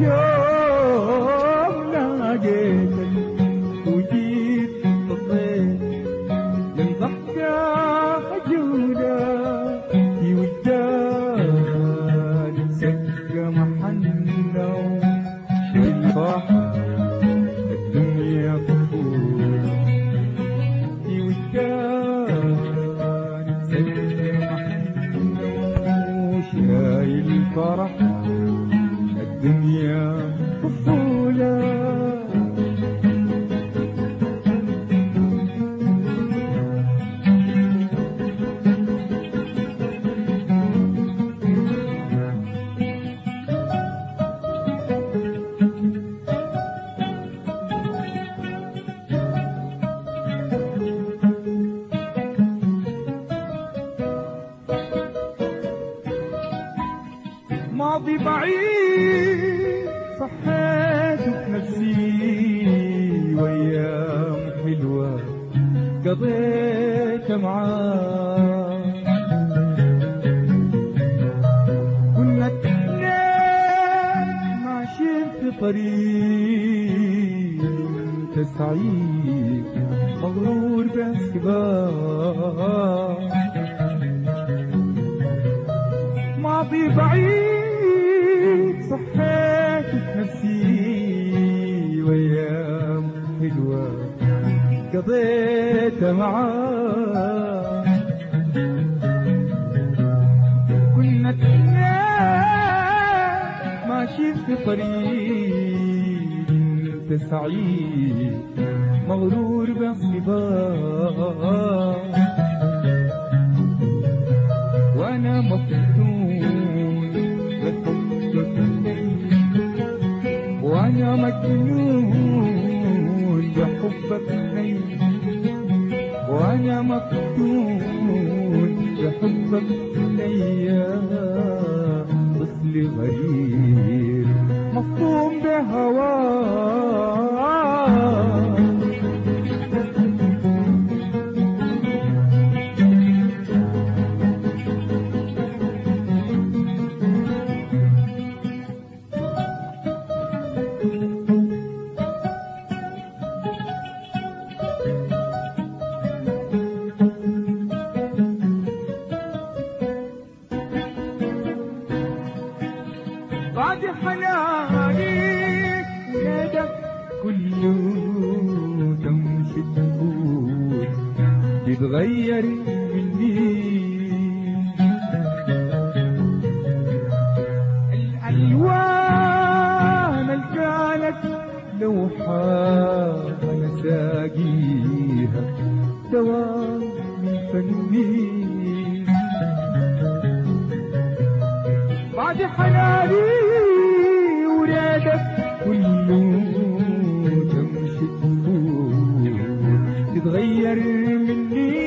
بتذكر ماضي بعيد. صحيت نفسي وأيام حلوة. قضيت معاه كنا اتنين ماشيين في طريق انت سعيد مغرور بسباق ماضي بعيد. صحيت نفسي وايام حلوة قضيتها معاه كنا ماشيين في طريق انت سعيد مغرور بصباك وأنا مفتون مجنون بحبك ليل وأنا مفتون بحبك ليا بعد حنانك يدك كله تمشي تقول تتغير مني. الألوان اللي كانت لوحة أنا ساقيها دوام من فني. بعد حناني كله تمشي تفوت تتغير مني.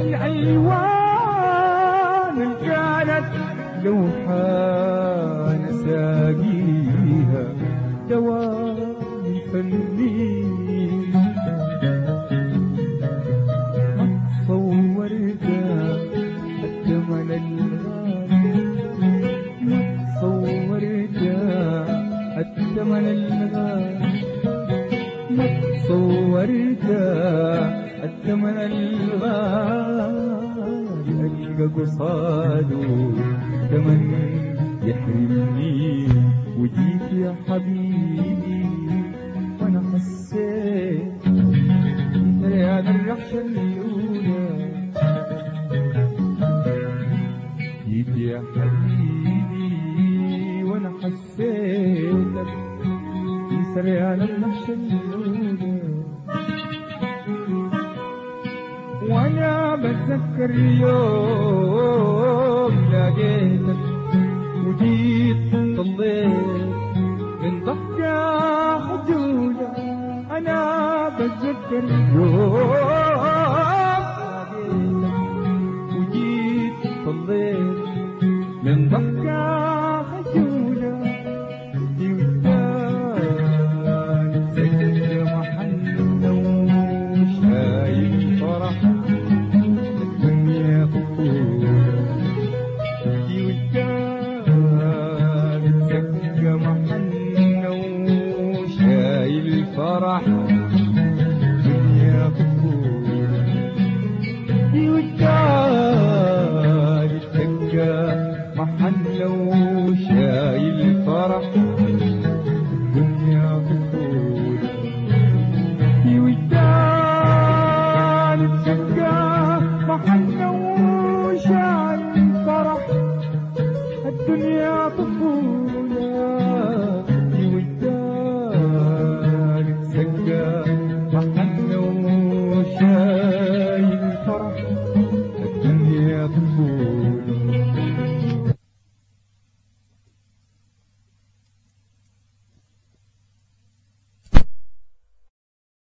الألوان لو حان ساقيها دوام فني. الثمن الغالي ما الثمن الغالي ألقى قصاده ثمن يحرمني. وجيت يا حبيبي وأنا حسيت ريان الرحشة الأولى. جيت يا حبيبي سريان الرحشة الأولى وأنا بتذكر يوم لقيتك وجيت طليت من ضحكة خجولة أنا بتذكر يوم.